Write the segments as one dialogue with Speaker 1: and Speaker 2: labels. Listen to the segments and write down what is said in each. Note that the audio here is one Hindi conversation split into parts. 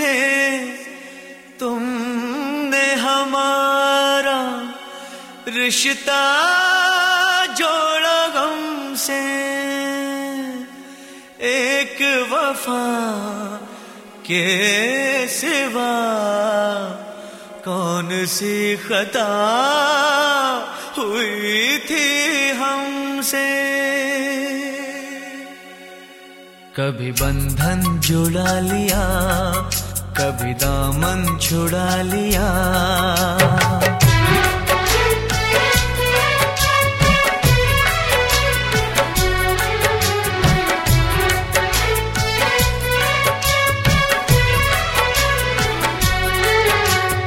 Speaker 1: से तुमने हमारा रिश्ता जोड़ा गम से। एक वफा के सिवा कौन सी खता हुई थी हमसे? कभी बंधन जुड़ा लिया कभी दामन छुड़ा लिया।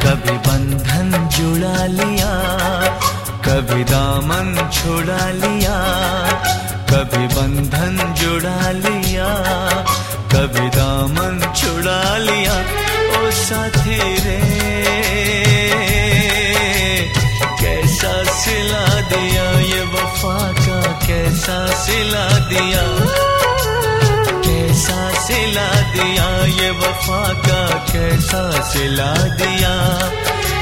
Speaker 1: कभी बंधन जुड़ा लिया, कभी दामन छुड़ा लिया, कभी बंधन जुड़ा लिया, कभी दामन छुड़ा लिया। साथी रे। कैसा सिला दिया ये वफा का, कैसा सिला दिया। कैसा सिला दिया ये वफा का, कैसा सिला दिया।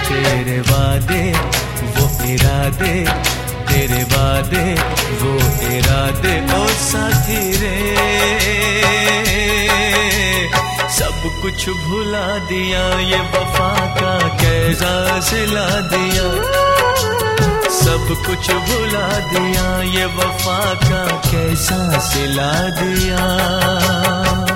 Speaker 1: तेरे वादे, वो इरादे, तेरे वादे, वो इरादे, ओ साथी रे। कुछ भुला दिया ये वफा का कैसा सिला दिया। सब कुछ भुला दिया ये वफा का कैसा सिला दिया।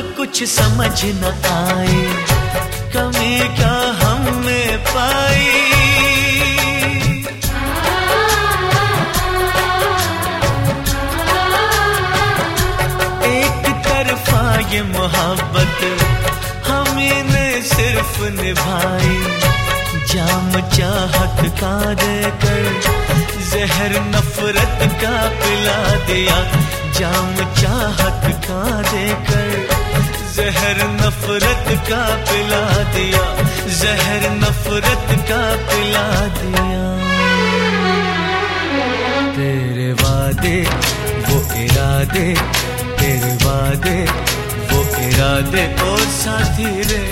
Speaker 1: कुछ समझ न आए कमी क्या हम में पाई। ये मोहब्बत हमें ने सिर्फ़ निभाई। जाम चाहत का देकर जहर नफरत का पिला दिया। जाम चाहत का देकर जहर नफरत का पिला दिया, जहर नफरत का पिला दिया। तेरे वादे, वो इरादे, तेरे वादे, वो इरादे ओ साथी रे।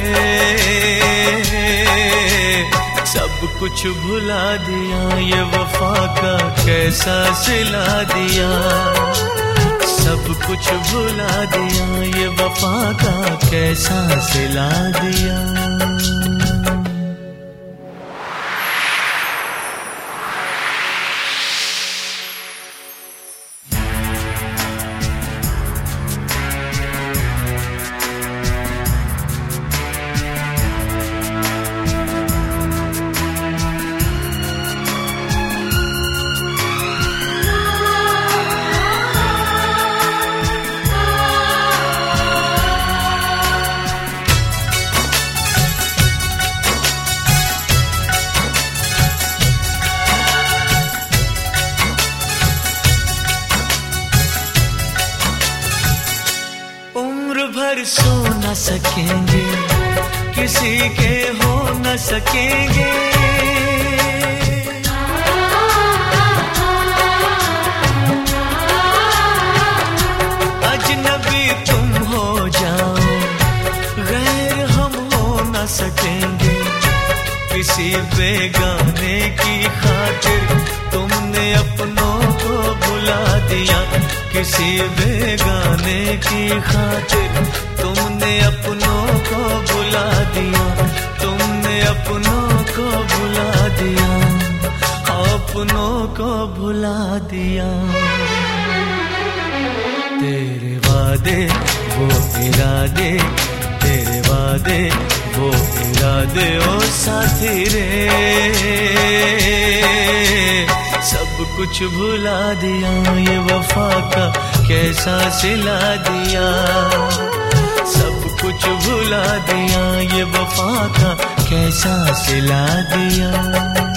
Speaker 1: सब कुछ भुला दिया, ये वफा का कैसा सिला दिया। सब कुछ भुला दिया ये वफा का कैसा सिला दिया। भर सो न सकेंगे, किसी के हो न सकेंगे। अजनबी तुम हो जाओ, गैर हम हो न सकेंगे, किसी बेगाने किसी बेगाने की खातिर तुमने अपनों को बुला दिया, तुमने अपनों को बुला दिया, अपनों को भुला दिया। तेरे वादे, वो इरादे, तेरे वादे, वो इरादे ओ साथी रे। सब कुछ भुला दिया, ये वफा का कैसा सिला दिया। सब कुछ भुला दिया, ये वफा का कैसा सिला दिया।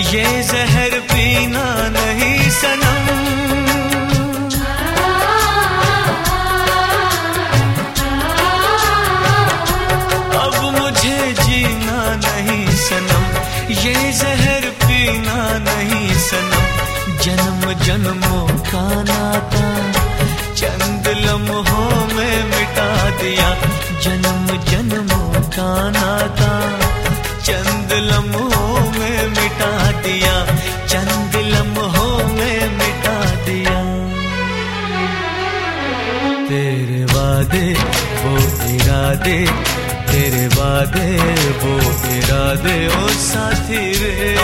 Speaker 1: ये जहर पीना नहीं सनम। अब मुझे जीना नहीं सनम। ये जहर पीना नहीं सनम। जन्म जन्मों का नाता, चंद लम्हों में मिटा दिया। जन्म जन्मों का नाता, चंद लम्हों तेरे वादे वो इरादे, तेरे वादे, वो इरादे, ओ साथी रे।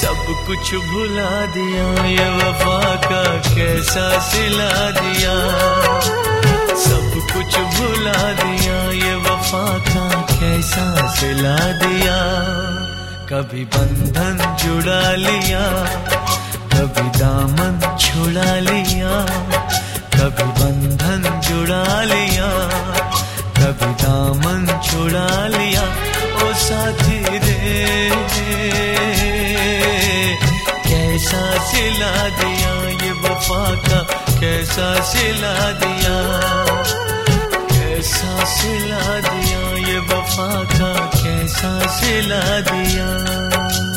Speaker 1: सब कुछ भुला दिया, ये वफा का कैसा सिला दिया। सब कुछ भुला दिया, ये वफा का कैसा सिला दिया। कभी बंधन जुड़ा लिया, कभी दामन दिया, ये वफा का कैसा सिला दिया? कैसा सिला दिया, ये वफा का कैसा सिला दिया?